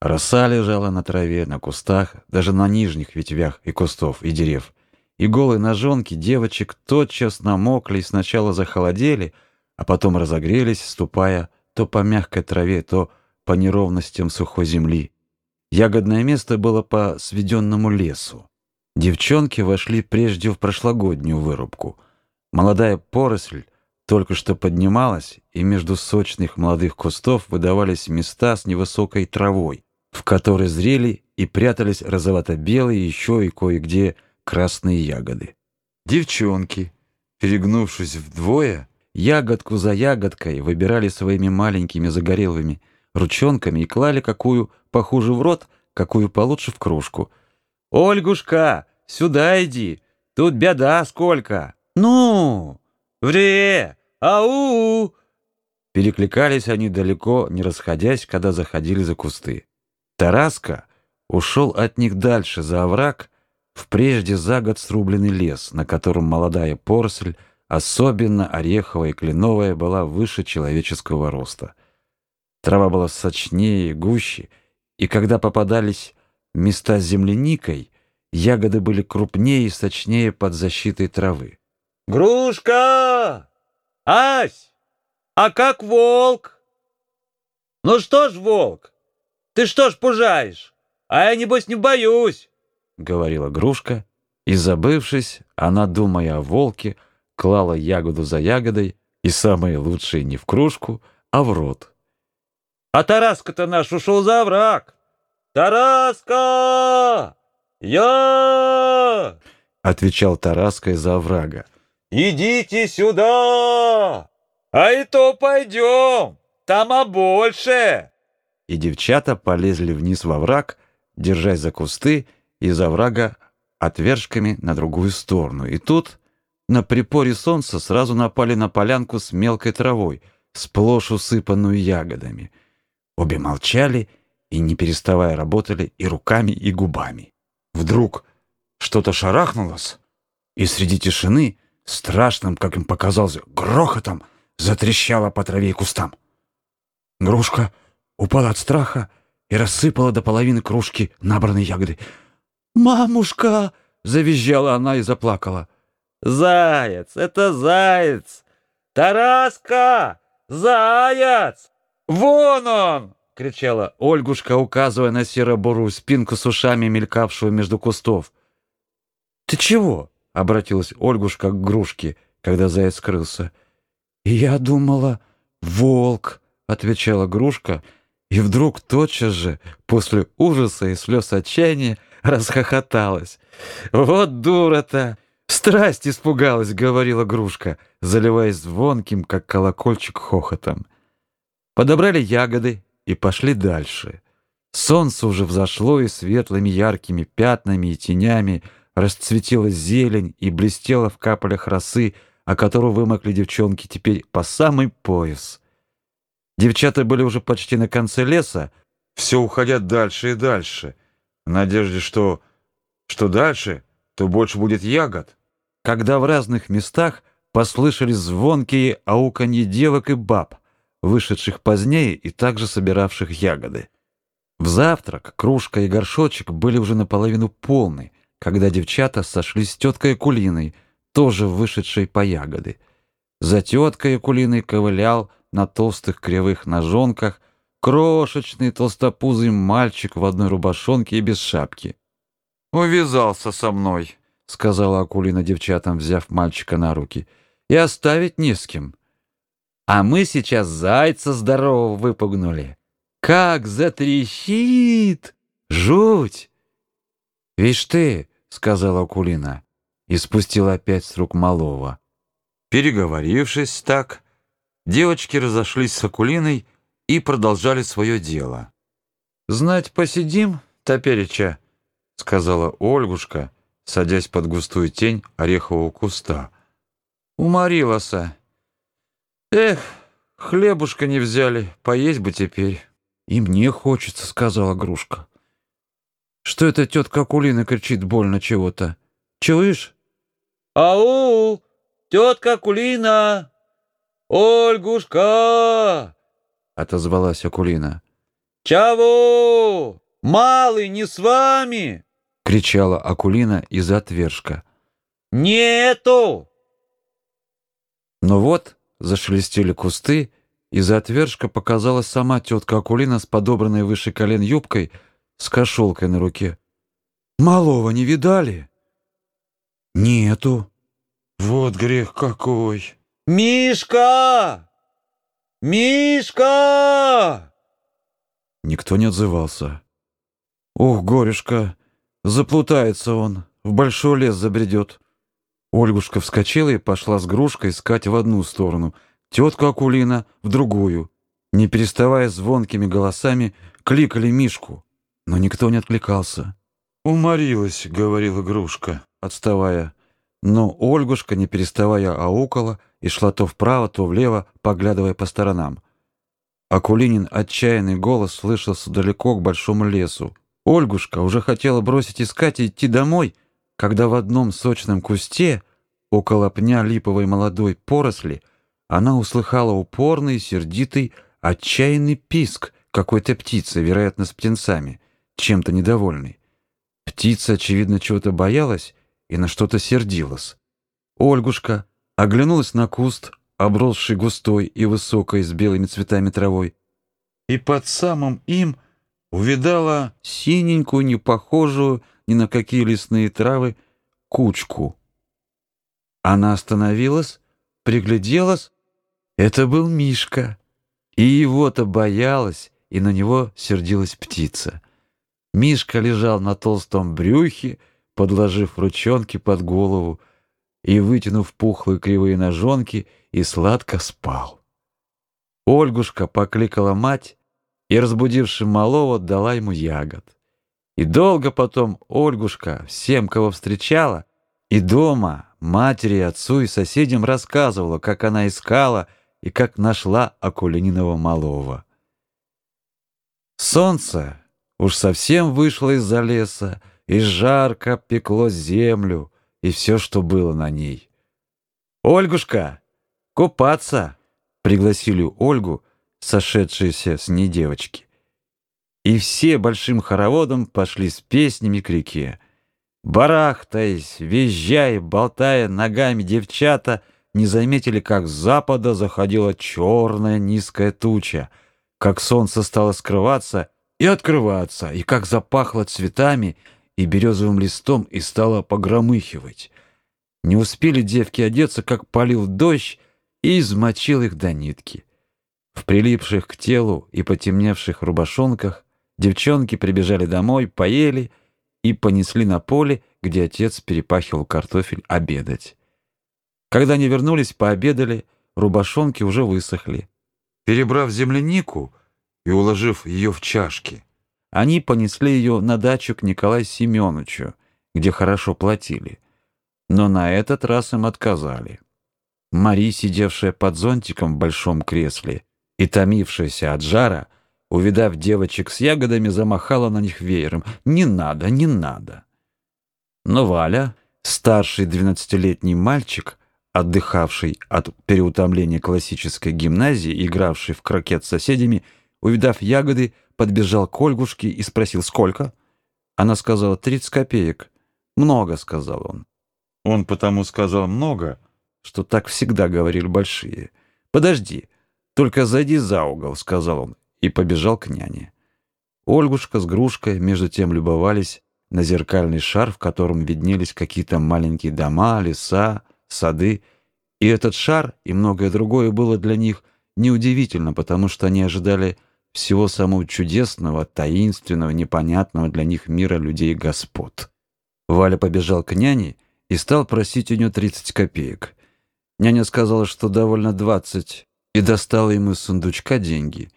Роса лежала на траве, на кустах, даже на нижних ветвях и кустов, и дерев. И голые ножонки девочек тотчас намокли и сначала захолодели, а потом разогрелись, ступая то по мягкой траве, то по неровностям сухой земли. Ягодное место было по сведенному лесу. Девчонки вошли прежде в прошлогоднюю вырубку. Молодая поросль только что поднималась, и между сочных молодых кустов выдавались места с невысокой травой, в которой зрели и прятались розовато-белые еще и кое-где красные ягоды. Девчонки, перегнувшись вдвое, ягодку за ягодкой выбирали своими маленькими загорелыми ручонками и клали какую похуже в рот, какую получше в кружку. «Ольгушка, сюда иди, тут беда сколько!» «Ну, вре, ау!» Перекликались они далеко, не расходясь, когда заходили за кусты. Тараска ушел от них дальше, за овраг, в прежде за год срубленный лес, на котором молодая поросль, особенно ореховая и кленовая, была выше человеческого роста. Трава была сочнее и гуще, и когда попадались места с земляникой, ягоды были крупнее и сочнее под защитой травы. «Грушка! Ась! А как волк?» «Ну что ж, волк, ты что ж пужаешь? А я, небось, не боюсь!» — говорила Грушка, и, забывшись, она, думая о волке, клала ягоду за ягодой, и самые лучшие не в кружку, а в рот. «А Тараска-то наш ушел за враг! Тараска! Я!» — отвечал Тараска из-за оврага. «Идите сюда! А и то пойдем! Там а больше!» И девчата полезли вниз во враг, держась за кусты, из оврага отвержками на другую сторону. И тут на припоре солнца сразу напали на полянку с мелкой травой, сплошь усыпанную ягодами. Обе молчали и, не переставая, работали и руками, и губами. Вдруг что-то шарахнулось, и среди тишины, страшным, как им показалось, грохотом затрещало по траве и кустам. Грушка упала от страха и рассыпала до половины кружки набранной ягоды. «Мамушка!» — завизжала она и заплакала. «Заяц! Это заяц! Тараска! Заяц! Вон он!» — кричала Ольгушка, указывая на серо-бурую спинку с ушами, мелькавшую между кустов. «Ты чего?» — обратилась Ольгушка к Грушке, когда заяц скрылся. «Я думала, волк!» — отвечала Грушка — и вдруг тотчас же, после ужаса и слез отчаяния, расхохоталась. «Вот дура-то! Страсть испугалась!» — говорила Грушка, заливаясь звонким, как колокольчик, хохотом. Подобрали ягоды и пошли дальше. Солнце уже взошло, и светлыми яркими пятнами и тенями расцветила зелень и блестела в каплях росы, о которую вымокли девчонки теперь по самый пояс — Девчата были уже почти на конце леса, все уходят дальше и дальше, в надежде, что, что дальше, то больше будет ягод. Когда в разных местах послышались звонкие ауканье девок и баб, вышедших позднее и также собиравших ягоды. В завтрак кружка и горшочек были уже наполовину полны, когда девчата сошлись с теткой Кулиной, тоже вышедшей по ягоды. За теткой Кулиной ковылял на толстых кривых ножонках, крошечный толстопузый мальчик в одной рубашонке и без шапки. «Увязался со мной», — сказала Акулина девчатам, взяв мальчика на руки, — «и оставить не с кем. А мы сейчас зайца здорового выпугнули. Как затрещит! Жуть!» «Вишь ты», — сказала Акулина, и спустила опять с рук малого. Переговорившись так, Девочки разошлись с Акулиной и продолжали свое дело. «Знать, посидим, топереча», — сказала Ольгушка, садясь под густую тень орехового куста. «Уморилася. Эх, хлебушка не взяли, поесть бы теперь». «И мне хочется», — сказала Грушка. «Что это тетка Акулина кричит больно чего-то? Чуешь?» «Ау, тетка Акулина!» «Ольгушка!» — отозвалась Акулина. «Чего? Малый не с вами?» — кричала Акулина из отвержка. «Нету!» Но вот зашелестели кусты, из отвержка показалась сама тетка Акулина с подобранной выше колен юбкой, с кошелкой на руке. «Малого не видали?» «Нету». «Вот грех какой!» «Мишка! Мишка!» Никто не отзывался. «Ух, горюшка, заплутается он, в большой лес забредет». Ольгушка вскочила и пошла с грушкой искать в одну сторону, тетка Акулина — в другую. Не переставая звонкими голосами, кликали Мишку, но никто не откликался. «Уморилась», — говорила Грушка, отставая. Но Ольгушка, не переставая, аукала и шла то вправо, то влево, поглядывая по сторонам. Акулинин отчаянный голос слышался далеко к большому лесу. Ольгушка уже хотела бросить искать и идти домой, когда в одном сочном кусте, около пня липовой молодой поросли, она услыхала упорный, сердитый, отчаянный писк какой-то птицы, вероятно, с птенцами, чем-то недовольной. Птица, очевидно, чего-то боялась и на что-то сердилась. Ольгушка оглянулась на куст, обросший густой и высокой с белыми цветами травой, и под самым им увидала синенькую, не похожую ни на какие лесные травы, кучку. Она остановилась, пригляделась. Это был Мишка. И его-то боялась, и на него сердилась птица. Мишка лежал на толстом брюхе, подложив ручонки под голову и вытянув пухлые кривые ножонки, и сладко спал. Ольгушка покликала мать и, разбудивши малого, дала ему ягод. И долго потом Ольгушка всем, кого встречала, и дома, матери, отцу и соседям рассказывала, как она искала и как нашла Акулининого малого. Солнце уж совсем вышло из-за леса, и жарко пекло землю и все, что было на ней. «Ольгушка, купаться!» — пригласили Ольгу, сошедшиеся с ней девочки. И все большим хороводом пошли с песнями к реке. Барахтаясь, визжая, болтая ногами девчата, не заметили, как с запада заходила черная низкая туча, как солнце стало скрываться и открываться, и как запахло цветами и березовым листом и стало погромыхивать. Не успели девки одеться, как полил дождь и измочил их до нитки. В прилипших к телу и потемневших рубашонках девчонки прибежали домой, поели и понесли на поле, где отец перепахивал картофель, обедать. Когда они вернулись, пообедали, рубашонки уже высохли. Перебрав землянику и уложив ее в чашки, они понесли ее на дачу к Николаю Семеновичу, где хорошо платили. Но на этот раз им отказали. Мари, сидевшая под зонтиком в большом кресле и томившаяся от жара, увидав девочек с ягодами, замахала на них веером. «Не надо, не надо!» Но Валя, старший двенадцатилетний мальчик, отдыхавший от переутомления классической гимназии, игравший в крокет с соседями, увидав ягоды, подбежал к Ольгушке и спросил, сколько? Она сказала, тридцать копеек. Много, сказал он. Он потому сказал много, что так всегда говорили большие. Подожди, только зайди за угол, сказал он, и побежал к няне. Ольгушка с Грушкой между тем любовались на зеркальный шар, в котором виднелись какие-то маленькие дома, леса, сады. И этот шар и многое другое было для них неудивительно, потому что они ожидали всего самого чудесного, таинственного, непонятного для них мира людей господ. Валя побежал к няне и стал просить у нее 30 копеек. Няня сказала, что довольно 20, и достала ему из сундучка деньги.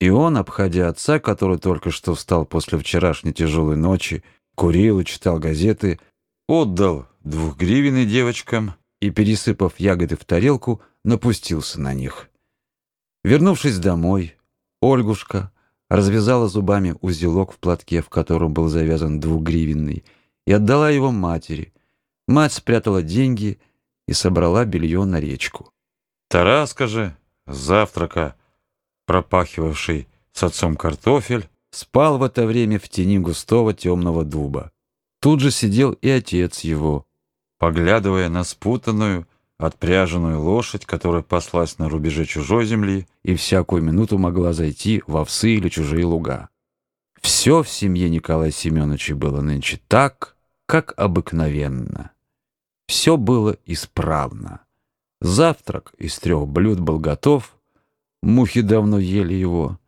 И он, обходя отца, который только что встал после вчерашней тяжелой ночи, курил и читал газеты, отдал двухгривенный девочкам и, пересыпав ягоды в тарелку, напустился на них. Вернувшись домой, Ольгушка развязала зубами узелок в платке, в котором был завязан двухгривенный, и отдала его матери. Мать спрятала деньги и собрала белье на речку. Тараска же, завтрака, пропахивавший с отцом картофель, спал в это время в тени густого темного дуба. Тут же сидел и отец его, поглядывая на спутанную, отпряженную лошадь, которая паслась на рубеже чужой земли и всякую минуту могла зайти в овсы или чужие луга. Все в семье Николая Семеновича было нынче так, как обыкновенно. Все было исправно. Завтрак из трех блюд был готов, мухи давно ели его,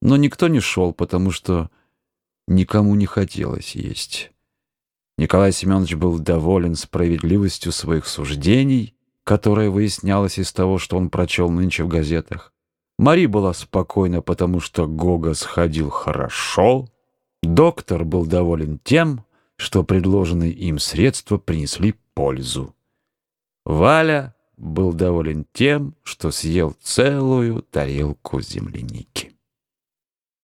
но никто не шел, потому что никому не хотелось есть. Николай Семенович был доволен справедливостью своих суждений, которая выяснялась из того, что он прочел нынче в газетах. Мари была спокойна, потому что Гога сходил хорошо. Доктор был доволен тем, что предложенные им средства принесли пользу. Валя был доволен тем, что съел целую тарелку земляники.